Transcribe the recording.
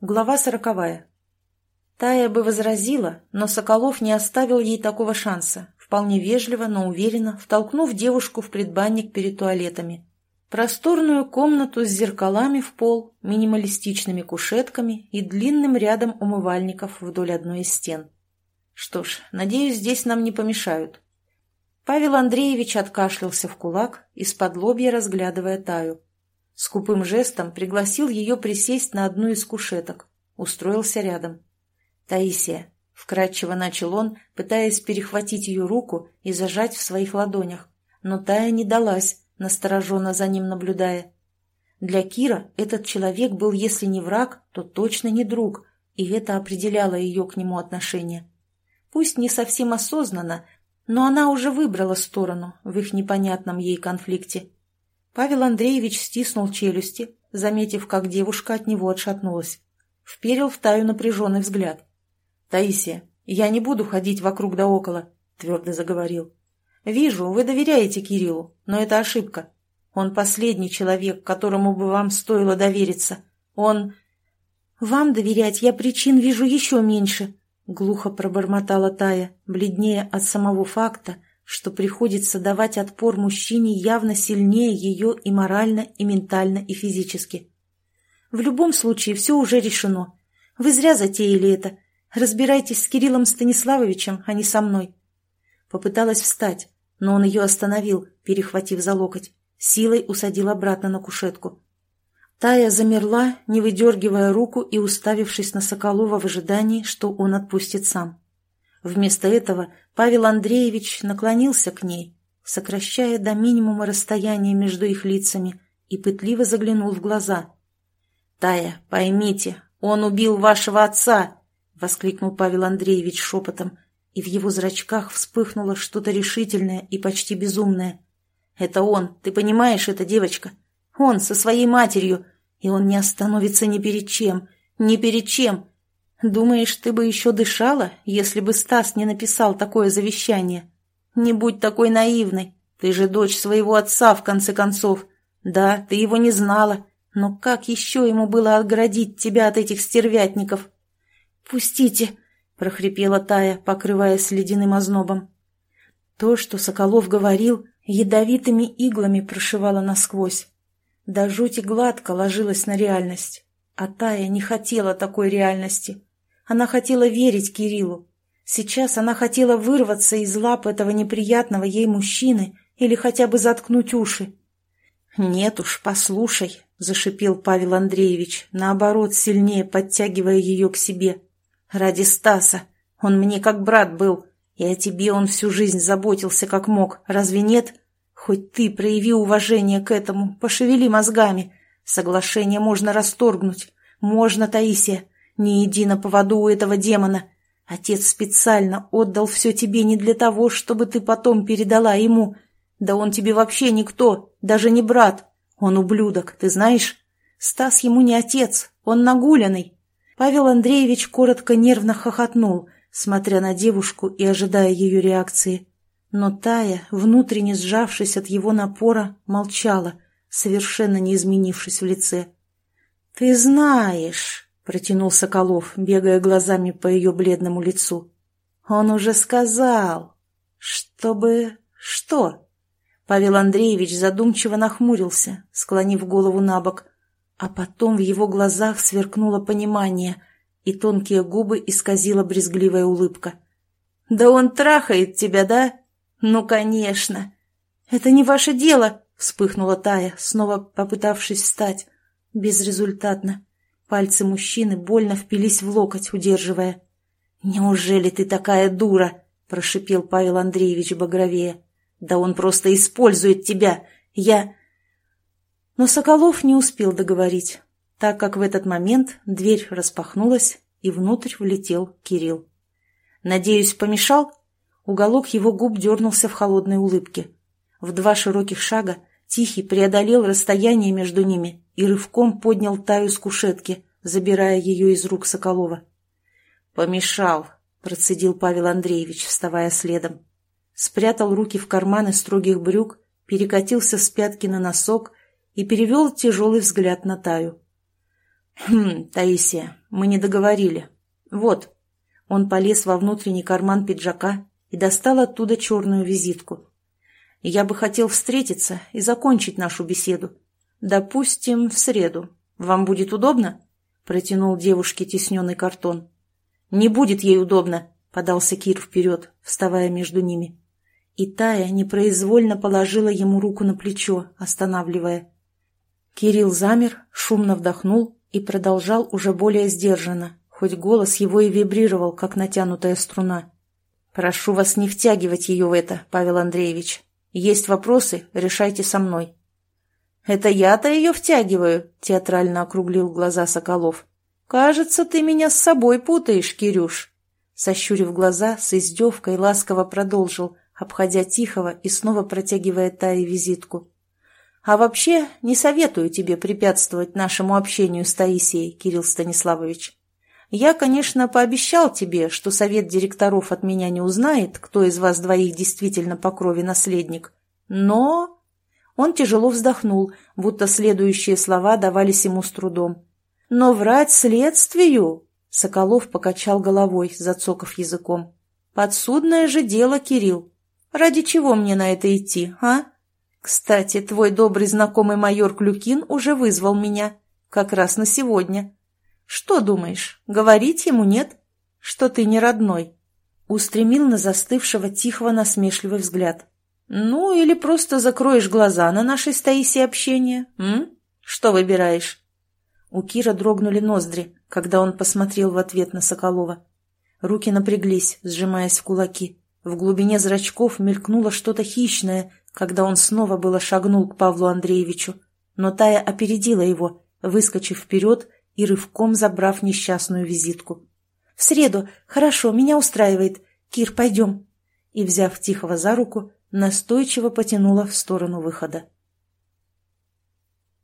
Глава сороковая. Тая бы возразила, но Соколов не оставил ей такого шанса, вполне вежливо, но уверенно втолкнув девушку в предбанник перед туалетами. Просторную комнату с зеркалами в пол, минималистичными кушетками и длинным рядом умывальников вдоль одной из стен. Что ж, надеюсь, здесь нам не помешают. Павел Андреевич откашлялся в кулак, из-под лобья разглядывая Таю. Скупым жестом пригласил ее присесть на одну из кушеток. Устроился рядом. «Таисия», — вкратчиво начал он, пытаясь перехватить ее руку и зажать в своих ладонях. Но Тая не далась, настороженно за ним наблюдая. Для Кира этот человек был, если не враг, то точно не друг, и это определяло ее к нему отношение. Пусть не совсем осознанно, но она уже выбрала сторону в их непонятном ей конфликте. Павел Андреевич стиснул челюсти, заметив, как девушка от него отшатнулась. Вперил в Таю напряженный взгляд. «Таисия, я не буду ходить вокруг да около», — твердо заговорил. «Вижу, вы доверяете Кириллу, но это ошибка. Он последний человек, которому бы вам стоило довериться. Он...» «Вам доверять я причин вижу еще меньше», — глухо пробормотала Тая, бледнее от самого факта, что приходится давать отпор мужчине явно сильнее ее и морально, и ментально, и физически. В любом случае все уже решено. Вы зря затеяли это. Разбирайтесь с Кириллом Станиславовичем, а не со мной. Попыталась встать, но он ее остановил, перехватив за локоть. Силой усадил обратно на кушетку. Тая замерла, не выдергивая руку и уставившись на Соколова в ожидании, что он отпустит сам. Вместо этого Павел Андреевич наклонился к ней, сокращая до минимума расстояние между их лицами, и пытливо заглянул в глаза. «Тая, поймите, он убил вашего отца!» — воскликнул Павел Андреевич шепотом, и в его зрачках вспыхнуло что-то решительное и почти безумное. «Это он, ты понимаешь это, девочка? Он со своей матерью, и он не остановится ни перед чем, ни перед чем, Думаешь, ты бы еще дышала, если бы Стас не написал такое завещание? Не будь такой наивной. Ты же дочь своего отца, в конце концов. Да, ты его не знала, но как еще ему было отгородить тебя от этих стервятников? «Пустите!» — прохрипела Тая, покрываясь ледяным ознобом. То, что Соколов говорил, ядовитыми иглами прошивало насквозь. До жути гладко ложилась на реальность. А Тая не хотела такой реальности. Она хотела верить Кириллу. Сейчас она хотела вырваться из лап этого неприятного ей мужчины или хотя бы заткнуть уши. «Нет уж, послушай», — зашипел Павел Андреевич, наоборот, сильнее подтягивая ее к себе. «Ради Стаса. Он мне как брат был, и о тебе он всю жизнь заботился как мог, разве нет? Хоть ты прояви уважение к этому, пошевели мозгами. Соглашение можно расторгнуть. Можно, Таисия. Не иди на поводу у этого демона. Отец специально отдал все тебе не для того, чтобы ты потом передала ему. Да он тебе вообще никто, даже не брат. Он ублюдок, ты знаешь? Стас ему не отец, он нагуленный. Павел Андреевич коротко нервно хохотнул, смотря на девушку и ожидая ее реакции. Но Тая, внутренне сжавшись от его напора, молчала, совершенно не изменившись в лице. «Ты знаешь...» протянул Соколов, бегая глазами по ее бледному лицу. «Он уже сказал. Чтобы... что?» Павел Андреевич задумчиво нахмурился, склонив голову на бок, а потом в его глазах сверкнуло понимание, и тонкие губы исказила брезгливая улыбка. «Да он трахает тебя, да? Ну, конечно!» «Это не ваше дело!» — вспыхнула Тая, снова попытавшись встать. Безрезультатно. Пальцы мужчины больно впились в локоть, удерживая. «Неужели ты такая дура?» – прошипел Павел Андреевич багровее. «Да он просто использует тебя! Я...» Но Соколов не успел договорить, так как в этот момент дверь распахнулась, и внутрь влетел Кирилл. «Надеюсь, помешал?» Уголок его губ дернулся в холодной улыбке. В два широких шага Тихий преодолел расстояние между ними и рывком поднял Таю с кушетки, забирая ее из рук Соколова. «Помешал», — процедил Павел Андреевич, вставая следом. Спрятал руки в карманы строгих брюк, перекатился с пятки на носок и перевел тяжелый взгляд на Таю. «Хм, Таисия, мы не договорили. Вот». Он полез во внутренний карман пиджака и достал оттуда черную визитку. «Я бы хотел встретиться и закончить нашу беседу. Допустим, в среду. Вам будет удобно?» Протянул девушке тесненный картон. «Не будет ей удобно», — подался Кир вперед, вставая между ними. И Тая непроизвольно положила ему руку на плечо, останавливая. Кирилл замер, шумно вдохнул и продолжал уже более сдержанно, хоть голос его и вибрировал, как натянутая струна. «Прошу вас не втягивать ее в это, Павел Андреевич. Есть вопросы, решайте со мной». «Это я-то ее втягиваю», — театрально округлил глаза Соколов. «Кажется, ты меня с собой путаешь, Кирюш». Сощурив глаза, с издевкой ласково продолжил, обходя Тихого и снова протягивая Тае визитку. А вообще, не советую тебе препятствовать нашему общению с Таисией, Кирилл Станиславович. Я, конечно, пообещал тебе, что совет директоров от меня не узнает, кто из вас двоих действительно по крови наследник. Но...» Он тяжело вздохнул, будто следующие слова давались ему с трудом. «Но врать следствию...» Соколов покачал головой, зацокав языком. «Подсудное же дело, Кирилл. Ради чего мне на это идти, а?» Кстати, твой добрый знакомый майор Клюкин уже вызвал меня. Как раз на сегодня. Что думаешь, говорить ему нет? Что ты не родной?» Устремил на застывшего тихого насмешливый взгляд. «Ну, или просто закроешь глаза на нашей с Таисией общение, м? Что выбираешь?» У Кира дрогнули ноздри, когда он посмотрел в ответ на Соколова. Руки напряглись, сжимаясь в кулаки. В глубине зрачков мелькнуло что-то хищное, когда он снова было шагнул к Павлу Андреевичу, но Тая опередила его, выскочив вперед и рывком забрав несчастную визитку. «В среду. Хорошо, меня устраивает. Кир, пойдем». И, взяв Тихого за руку, настойчиво потянула в сторону выхода.